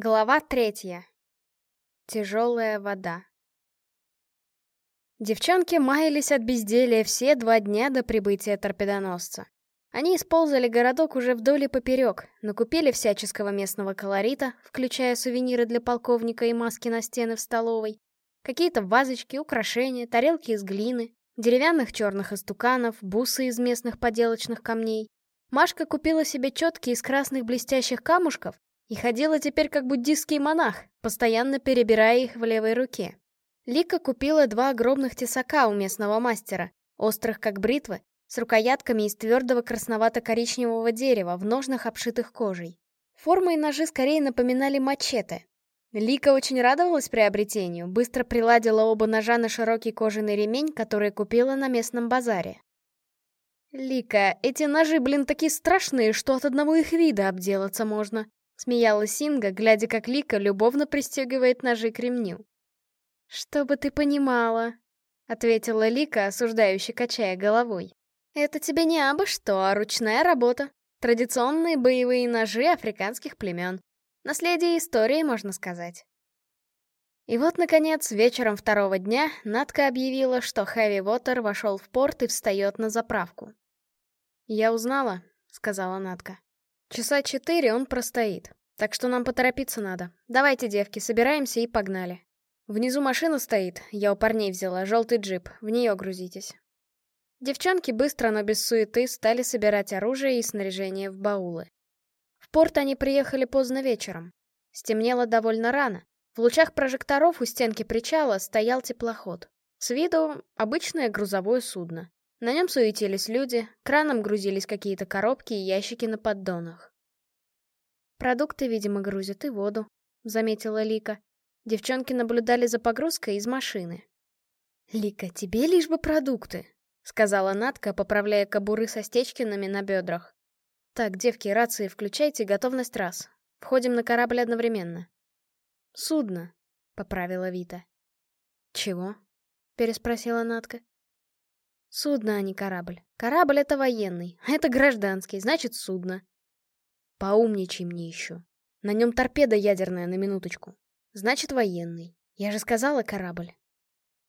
Глава третья. Тяжелая вода. Девчонки маялись от безделия все два дня до прибытия торпедоносца. Они исползали городок уже вдоль и поперек, накупили всяческого местного колорита, включая сувениры для полковника и маски на стены в столовой, какие-то вазочки, украшения, тарелки из глины, деревянных черных истуканов, бусы из местных поделочных камней. Машка купила себе четки из красных блестящих камушков и ходила теперь как буддийский монах, постоянно перебирая их в левой руке. Лика купила два огромных тесака у местного мастера, острых как бритвы, с рукоятками из твердого красновато-коричневого дерева в ножнах, обшитых кожей. Формы и ножи скорее напоминали мачете. Лика очень радовалась приобретению, быстро приладила оба ножа на широкий кожаный ремень, который купила на местном базаре. «Лика, эти ножи, блин, такие страшные, что от одного их вида обделаться можно», Смеялась Синга, глядя, как Лика любовно пристегивает ножи к ремню. «Чтобы ты понимала», — ответила Лика, осуждающе качая головой. «Это тебе не абы что, а ручная работа. Традиционные боевые ножи африканских племен. Наследие истории, можно сказать». И вот, наконец, вечером второго дня Надка объявила, что Хэви Вотер вошел в порт и встает на заправку. «Я узнала», — сказала Надка. Часа четыре он простоит. Так что нам поторопиться надо. Давайте, девки, собираемся и погнали. Внизу машина стоит, я у парней взяла, желтый джип, в нее грузитесь. Девчонки быстро, но без суеты, стали собирать оружие и снаряжение в баулы. В порт они приехали поздно вечером. Стемнело довольно рано. В лучах прожекторов у стенки причала стоял теплоход. С виду обычное грузовое судно. На нем суетились люди, краном грузились какие-то коробки и ящики на поддонах. «Продукты, видимо, грузят и воду», — заметила Лика. Девчонки наблюдали за погрузкой из машины. «Лика, тебе лишь бы продукты», — сказала Натка, поправляя кобуры со стечкинами на бедрах. «Так, девки, рации включайте, готовность раз. Входим на корабль одновременно». «Судно», — поправила Вита. «Чего?» — переспросила Натка. Судно, а не корабль. Корабль — это военный, а это гражданский, значит судно. Поумничай мне еще. На нем торпеда ядерная на минуточку. Значит, военный. Я же сказала корабль.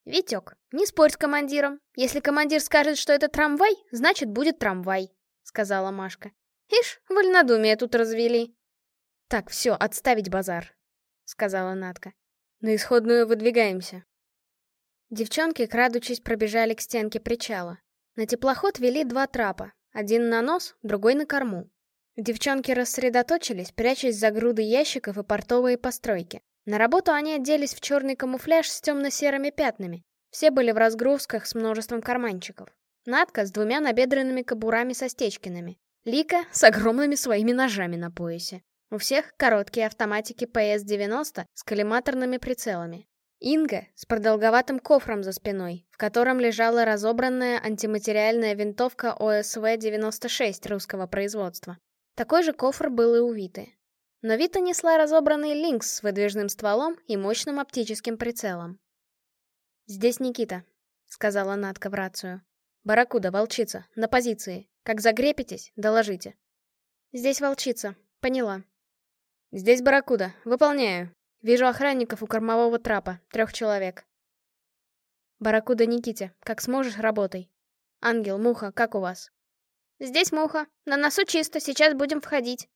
Витек, не спорь с командиром. Если командир скажет, что это трамвай, значит, будет трамвай, сказала Машка. Ишь, вольнодумие тут развели. Так, все, отставить базар, сказала Натка. На исходную выдвигаемся. Девчонки, крадучись, пробежали к стенке причала. На теплоход вели два трапа, один на нос, другой на корму. Девчонки рассредоточились, прячась за груды ящиков и портовые постройки. На работу они оделись в черный камуфляж с темно-серыми пятнами. Все были в разгрузках с множеством карманчиков. Надка с двумя набедренными кобурами со стечкинами. Лика с огромными своими ножами на поясе. У всех короткие автоматики ПС-90 с коллиматорными прицелами. Инга с продолговатым кофром за спиной, в котором лежала разобранная антиматериальная винтовка ОСВ-96 русского производства. Такой же кофр был и у Виты. Но Вита несла разобранный линкс с выдвижным стволом и мощным оптическим прицелом. «Здесь Никита», — сказала Надка в рацию. «Барракуда, волчица, на позиции. Как загрепитесь, доложите». «Здесь волчица. Поняла». «Здесь барракуда. Выполняю», Вижу охранников у кормового трапа, трех человек. Баракуда Никите, как сможешь, работай. Ангел, Муха, как у вас? Здесь Муха. На носу чисто, сейчас будем входить.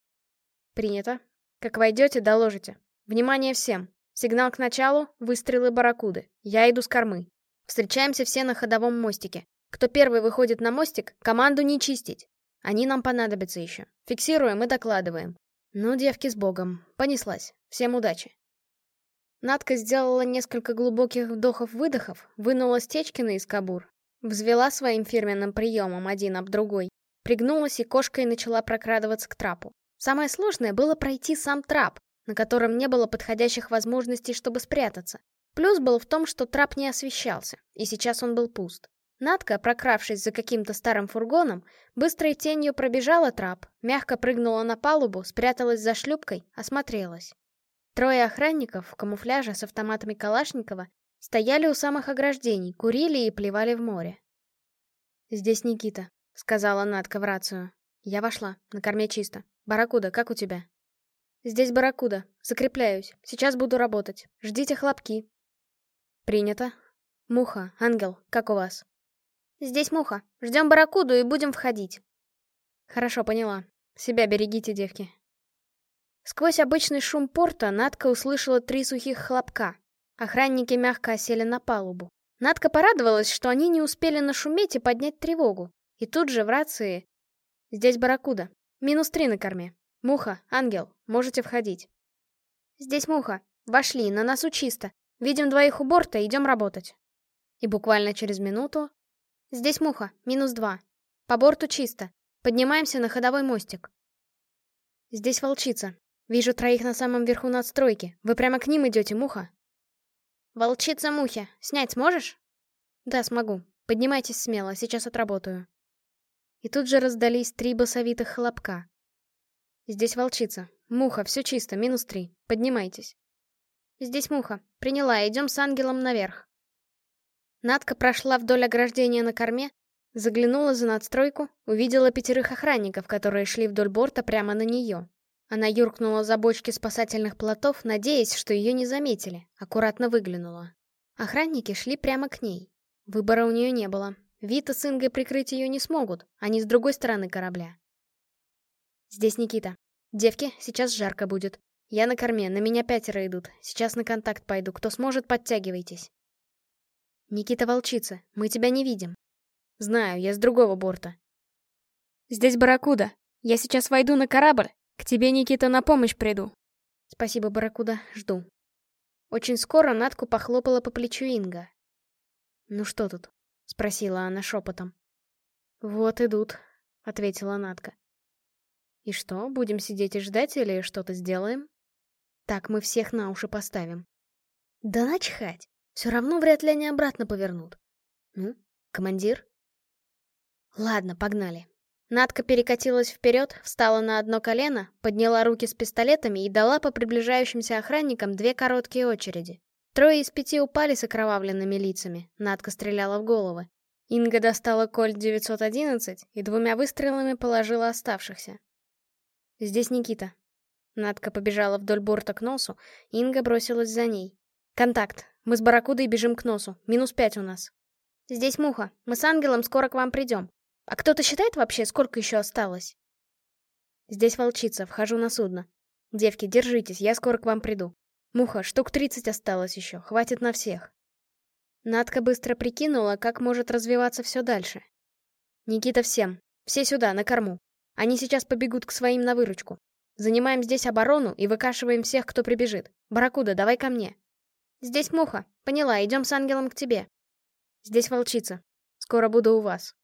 Принято. Как войдете, доложите. Внимание всем. Сигнал к началу, выстрелы барракуды. Я иду с кормы. Встречаемся все на ходовом мостике. Кто первый выходит на мостик, команду не чистить. Они нам понадобятся еще. Фиксируем и докладываем. Ну, девки с богом. Понеслась. Всем удачи. Надка сделала несколько глубоких вдохов-выдохов, вынула Стечкина из кабур, взвела своим фирменным приемом один об другой, пригнулась и кошкой начала прокрадываться к трапу. Самое сложное было пройти сам трап, на котором не было подходящих возможностей, чтобы спрятаться. Плюс был в том, что трап не освещался, и сейчас он был пуст. Надка, прокравшись за каким-то старым фургоном, быстрой тенью пробежала трап, мягко прыгнула на палубу, спряталась за шлюпкой, осмотрелась. Трое охранников в камуфляже с автоматами Калашникова стояли у самых ограждений, курили и плевали в море. «Здесь Никита», — сказала Надка в рацию. Я вошла, на корме чисто. «Барракуда, как у тебя?» Здесь барракуда. Закрепляюсь. Сейчас буду работать. Ждите хлопки. Принято. Муха, ангел, как у вас? Здесь муха. Ждем барракуду и будем входить. Хорошо, поняла. Себя берегите, девки. Сквозь обычный шум порта Надка услышала три сухих хлопка. Охранники мягко осели на палубу. Надка порадовалась, что они не успели нашуметь и поднять тревогу. И тут же в рации... Здесь барракуда. Минус три на корме. Муха, ангел, можете входить. Здесь муха. Вошли, на носу чисто. Видим двоих у борта, идем работать. И буквально через минуту... Здесь муха, минус два. По борту чисто. Поднимаемся на ходовой мостик. Здесь волчица. Вижу троих на самом верху надстройки. Вы прямо к ним идете, муха? Волчица мухи. Снять сможешь? Да, смогу. Поднимайтесь смело, сейчас отработаю. И тут же раздались три басовитых хлопка. Здесь волчица. Муха, все чисто, минус три. Поднимайтесь. Здесь муха. Приняла, идем с ангелом наверх. Надка прошла вдоль ограждения на корме, заглянула за надстройку, увидела пятерых охранников, которые шли вдоль борта прямо на нее. Она юркнула за бочки спасательных плотов, надеясь, что ее не заметили, аккуратно выглянула. Охранники шли прямо к ней. Выбора у нее не было. Вита с Ингой прикрыть ее не смогут, они с другой стороны корабля. Здесь Никита. Девки, сейчас жарко будет. Я на корме, на меня пятеро идут. Сейчас на контакт пойду. Кто сможет, подтягивайтесь. Никита волчица, мы тебя не видим. Знаю, я с другого борта. Здесь Барракуда. Я сейчас войду на корабль. К тебе, Никита, на помощь приду. Спасибо, Барракуда, жду. Очень скоро Натку похлопала по плечу Инга. «Ну что тут?» — спросила она шепотом. «Вот идут», — ответила Натка. И что, будем сидеть и ждать или что-то сделаем? Так мы всех на уши поставим. Да начхать, все равно вряд ли они обратно повернут. Ну, командир? Ладно, погнали. Надка перекатилась вперед, встала на одно колено, подняла руки с пистолетами и дала по приближающимся охранникам две короткие очереди. Трое из пяти упали с окровавленными лицами, Надка стреляла в головы. Инга достала кольт 911 и двумя выстрелами положила оставшихся. Здесь Никита. Надка побежала вдоль борта к носу, Инга бросилась за ней. Контакт. Мы с Барракудой бежим к носу. Минус пять у нас. Здесь Муха. Мы с Ангелом скоро к вам придем. А кто-то считает вообще, сколько еще осталось? Здесь волчица. Вхожу на судно. Девки, держитесь, я скоро к вам приду. Муха, штук тридцать осталось еще. Хватит на всех. Надка быстро прикинула, как может развиваться все дальше. Никита всем. Все сюда, на корму. Они сейчас побегут к своим на выручку. Занимаем здесь оборону и выкашиваем всех, кто прибежит. Барракуда, давай ко мне. Здесь муха. Поняла, идем с ангелом к тебе. Здесь волчица. Скоро буду у вас.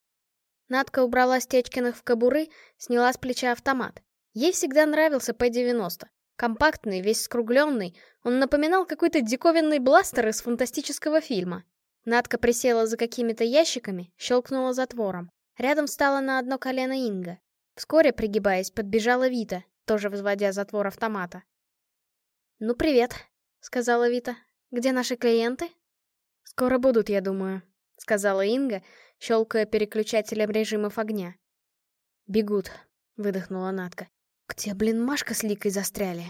Надка убрала Стечкиных в кобуры, сняла с плеча автомат. Ей всегда нравился П-90. Компактный, весь скругленный, он напоминал какой-то диковинный бластер из фантастического фильма. Надка присела за какими-то ящиками, щелкнула затвором. Рядом встала на одно колено Инга. Вскоре, пригибаясь, подбежала Вита, тоже взводя затвор автомата. «Ну, привет», — сказала Вита. «Где наши клиенты?» «Скоро будут, я думаю», — сказала Инга, щелкая переключателем режимов огня. «Бегут», — выдохнула Натка. «Где, блин, Машка с Ликой застряли?»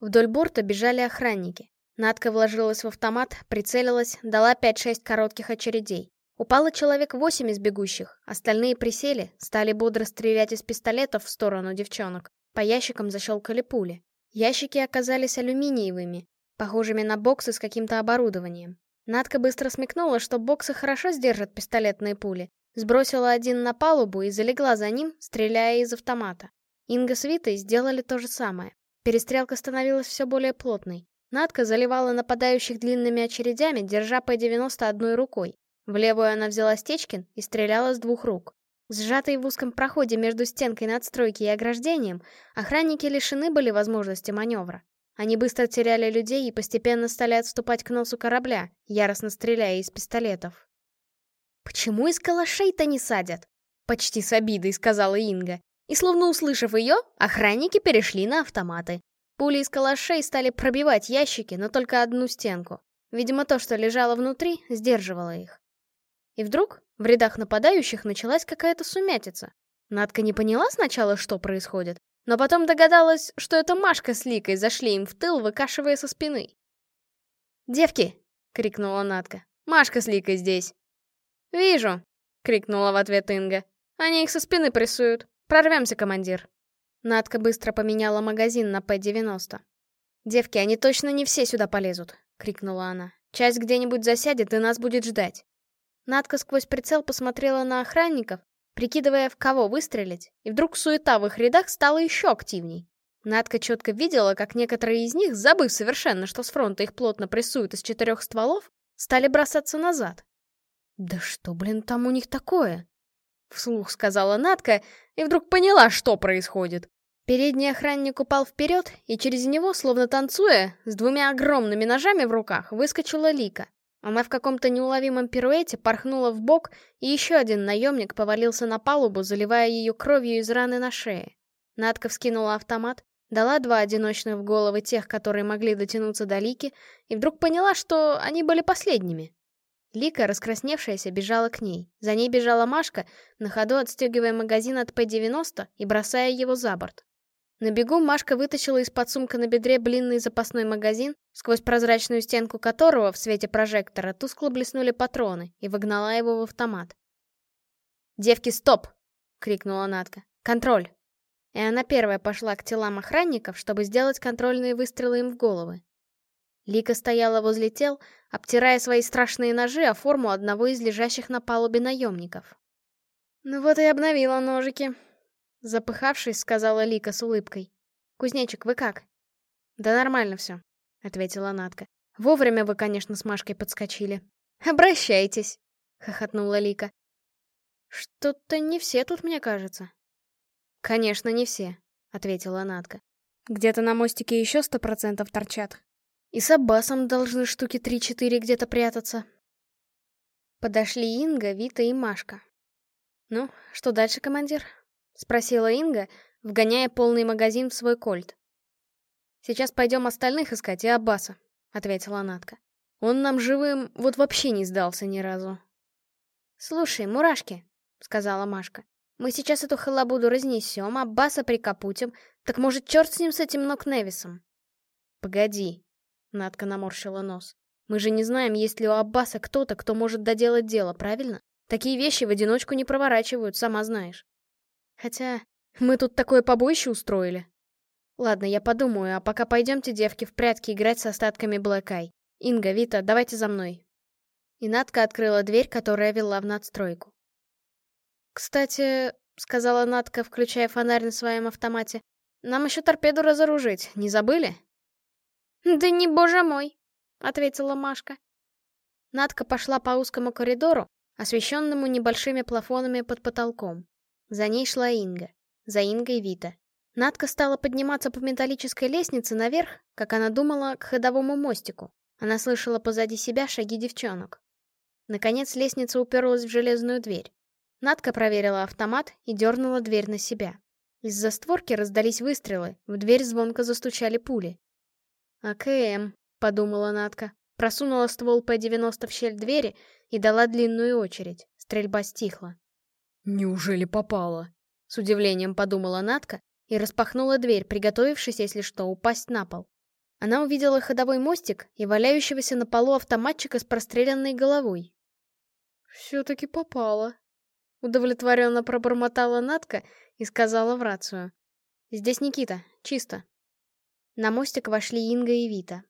Вдоль борта бежали охранники. Надка вложилась в автомат, прицелилась, дала 5-6 коротких очередей. Упало человек восемь из бегущих, остальные присели, стали бодро стрелять из пистолетов в сторону девчонок. По ящикам защелкали пули. Ящики оказались алюминиевыми, похожими на боксы с каким-то оборудованием. Надка быстро смекнула, что боксы хорошо сдержат пистолетные пули, сбросила один на палубу и залегла за ним, стреляя из автомата. Инга с Витой сделали то же самое. Перестрелка становилась все более плотной. Надка заливала нападающих длинными очередями, держа П-90 одной рукой. В левую она взяла Стечкин и стреляла с двух рук. Сжатые в узком проходе между стенкой надстройки и ограждением, охранники лишены были возможности маневра. Они быстро теряли людей и постепенно стали отступать к носу корабля, яростно стреляя из пистолетов. «Почему из калашей-то не садят?» — почти с обидой сказала Инга. И словно услышав ее, охранники перешли на автоматы. Пули из калашей стали пробивать ящики, но только одну стенку. Видимо, то, что лежало внутри, сдерживало их. И вдруг в рядах нападающих началась какая-то сумятица. Надка не поняла сначала, что происходит, Но потом догадалась, что это Машка с Ликой зашли им в тыл, выкашивая со спины. «Девки!» — крикнула Натка. «Машка с Ликой здесь!» «Вижу!» — крикнула в ответ Инга. «Они их со спины прессуют. Прорвемся, командир!» Натка быстро поменяла магазин на П-90. «Девки, они точно не все сюда полезут!» — крикнула она. «Часть где-нибудь засядет и нас будет ждать!» Надка сквозь прицел посмотрела на охранников, прикидывая, в кого выстрелить, и вдруг суета в их рядах стала еще активней. Надка четко видела, как некоторые из них, забыв совершенно, что с фронта их плотно прессуют из четырех стволов, стали бросаться назад. «Да что, блин, там у них такое?» Вслух сказала Надка и вдруг поняла, что происходит. Передний охранник упал вперед, и через него, словно танцуя, с двумя огромными ножами в руках, выскочила Лика. Она в каком-то неуловимом пируэте порхнула в бок, и еще один наемник повалился на палубу, заливая ее кровью из раны на шее. Надка вскинула автомат, дала два одиночных в головы тех, которые могли дотянуться до Лики, и вдруг поняла, что они были последними. Лика, раскрасневшаяся, бежала к ней. За ней бежала Машка, на ходу отстегивая магазин от П-90 и бросая его за борт. На бегу Машка вытащила из-под сумка на бедре блинный запасной магазин, сквозь прозрачную стенку которого в свете прожектора тускло блеснули патроны, и вогнала его в автомат. «Девки, стоп!» — крикнула Натка. «Контроль!» И она первая пошла к телам охранников, чтобы сделать контрольные выстрелы им в головы. Лика стояла возле тел, обтирая свои страшные ножи о форму одного из лежащих на палубе наемников. «Ну вот и обновила ножики», Запыхавшись, сказала Лика с улыбкой. «Кузнечик, вы как?» «Да нормально все», — ответила Натка. «Вовремя вы, конечно, с Машкой подскочили». «Обращайтесь», — хохотнула Лика. «Что-то не все тут, мне кажется». «Конечно, не все», — ответила Натка. «Где-то на мостике еще сто процентов торчат. И с Аббасом должны штуки три-четыре где-то прятаться». Подошли Инга, Вита и Машка. «Ну, что дальше, командир?» — спросила Инга, вгоняя полный магазин в свой кольт. «Сейчас пойдем остальных искать и Аббаса», — ответила Натка. «Он нам живым вот вообще не сдался ни разу». «Слушай, мурашки», — сказала Машка, — «мы сейчас эту халабуду разнесем, Аббаса прикопутим, так может черт с ним с этим Нок Невисом?» «Погоди», — Натка наморщила нос. «Мы же не знаем, есть ли у Аббаса кто-то, кто может доделать дело, правильно? Такие вещи в одиночку не проворачивают, сама знаешь». Хотя, мы тут такое побоище устроили. Ладно, я подумаю, а пока пойдемте, девки, в прятки играть с остатками Блэк Ай. Инга, Вита, давайте за мной. И Надка открыла дверь, которая вела в надстройку. «Кстати», — сказала Надка, включая фонарь на своем автомате, «нам еще торпеду разоружить, не забыли?» «Да не боже мой», — ответила Машка. Надка пошла по узкому коридору, освещенному небольшими плафонами под потолком. За ней шла Инга. За Ингой Вита. Надка стала подниматься по металлической лестнице наверх, как она думала, к ходовому мостику. Она слышала позади себя шаги девчонок. Наконец лестница уперлась в железную дверь. Надка проверила автомат и дернула дверь на себя. Из-за створки раздались выстрелы, в дверь звонко застучали пули. «АКМ», — подумала Надка, просунула ствол П-90 в щель двери и дала длинную очередь. Стрельба стихла. «Неужели попала?» — с удивлением подумала Натка и распахнула дверь, приготовившись, если что, упасть на пол. Она увидела ходовой мостик и валяющегося на полу автоматчика с простреленной головой. «Все-таки попала», — удовлетворенно пробормотала Натка и сказала в рацию. «Здесь Никита, чисто». На мостик вошли Инга и Вита.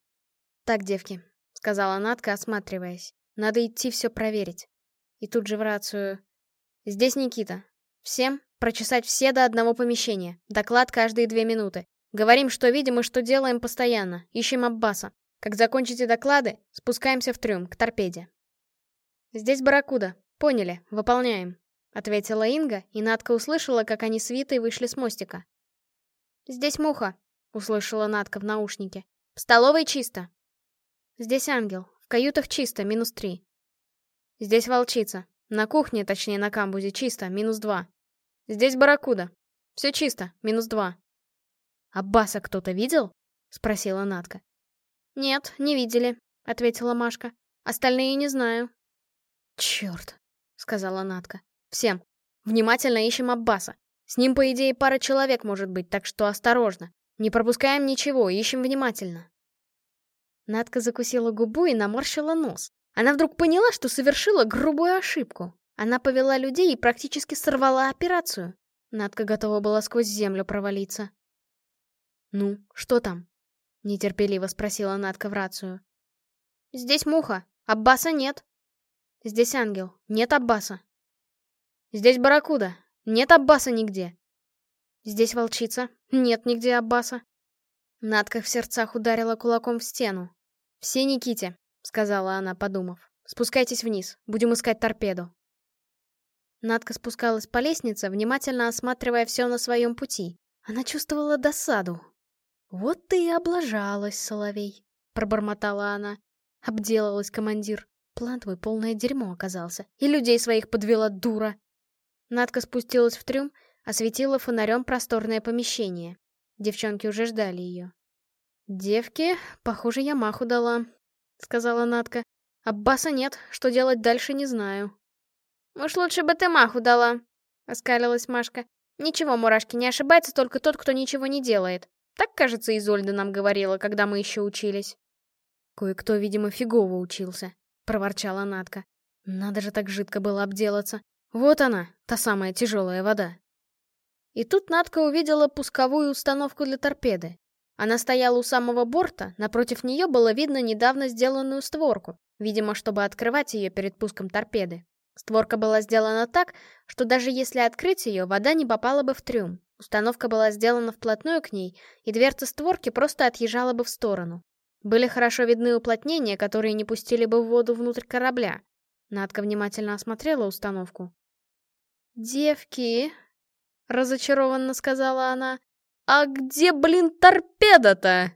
«Так, девки», — сказала Натка, осматриваясь, — «надо идти все проверить». И тут же в рацию. «Здесь Никита. Всем прочесать все до одного помещения. Доклад каждые две минуты. Говорим, что видим и что делаем постоянно. Ищем Аббаса. Как закончите доклады, спускаемся в трюм, к торпеде». «Здесь Барракуда. Поняли. Выполняем», — ответила Инга, и Надка услышала, как они с Витой вышли с мостика. «Здесь Муха», — услышала Надка в наушнике. «В столовой чисто». «Здесь Ангел. В каютах чисто, минус три». «Здесь Волчица. На кухне, точнее на камбузе, чисто, минус два. Здесь барракуда. Все чисто, минус два. А Баса кто-то видел? Спросила Натка. Нет, не видели, ответила Машка. Остальные не знаю. Черт, сказала Натка. Всем, внимательно ищем Аббаса. С ним, по идее, пара человек может быть, так что осторожно. Не пропускаем ничего, ищем внимательно. Надка закусила губу и наморщила нос. Она вдруг поняла, что совершила грубую ошибку. Она повела людей и практически сорвала операцию. Надка готова была сквозь землю провалиться. «Ну, что там?» — нетерпеливо спросила Надка в рацию. «Здесь муха, Аббаса нет». «Здесь ангел, нет Аббаса». «Здесь барракуда, нет Аббаса нигде». «Здесь волчица, нет нигде Аббаса». Надка в сердцах ударила кулаком в стену. «Все Никите», — сказала она, подумав. «Спускайтесь вниз, будем искать торпеду». Надка спускалась по лестнице, внимательно осматривая все на своем пути. Она чувствовала досаду. «Вот ты и облажалась, Соловей», — пробормотала она. Обделалась командир. План твой полное дерьмо оказался. И людей своих подвела дура. Надка спустилась в трюм, осветила фонарем просторное помещение. Девчонки уже ждали ее. «Девки, похоже, я маху дала», — сказала Надка. «Аббаса нет, что делать дальше не знаю». «Уж лучше бы ты маху дала», — оскалилась Машка. «Ничего, мурашки, не ошибается только тот, кто ничего не делает. Так, кажется, Изольда нам говорила, когда мы еще учились». «Кое-кто, видимо, фигово учился», — проворчала Натка. «Надо же так жидко было обделаться. Вот она, та самая тяжелая вода». И тут Натка увидела пусковую установку для торпеды. Она стояла у самого борта, напротив нее было видно недавно сделанную створку, видимо, чтобы открывать ее перед пуском торпеды. Створка была сделана так, что даже если открыть ее, вода не попала бы в трюм. Установка была сделана вплотную к ней, и дверца створки просто отъезжала бы в сторону. Были хорошо видны уплотнения, которые не пустили бы в воду внутрь корабля. Надка внимательно осмотрела установку. «Девки!» — разочарованно сказала она. «А где, блин, торпеда-то?»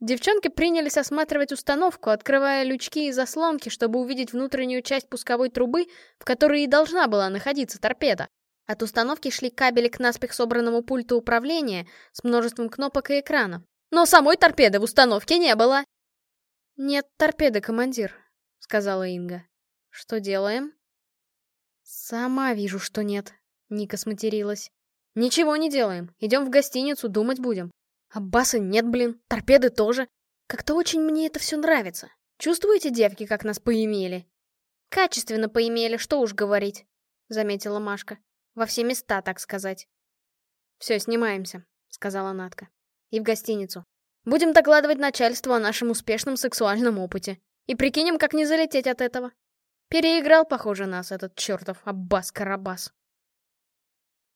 Девчонки принялись осматривать установку, открывая лючки и заслонки, чтобы увидеть внутреннюю часть пусковой трубы, в которой и должна была находиться торпеда. От установки шли кабели к наспех собранному пульту управления с множеством кнопок и экранов. Но самой торпеды в установке не было. «Нет торпеды, командир», — сказала Инга. «Что делаем?» «Сама вижу, что нет», — Ника сматерилась. «Ничего не делаем. Идем в гостиницу, думать будем. Аббаса нет, блин, торпеды тоже. Как-то очень мне это все нравится. Чувствуете, девки, как нас поимели? Качественно поимели, что уж говорить, заметила Машка. Во все места, так сказать. Все, снимаемся, сказала Натка. И в гостиницу. Будем докладывать начальству о нашем успешном сексуальном опыте. И прикинем, как не залететь от этого. Переиграл, похоже, нас этот чертов Аббас-Карабас.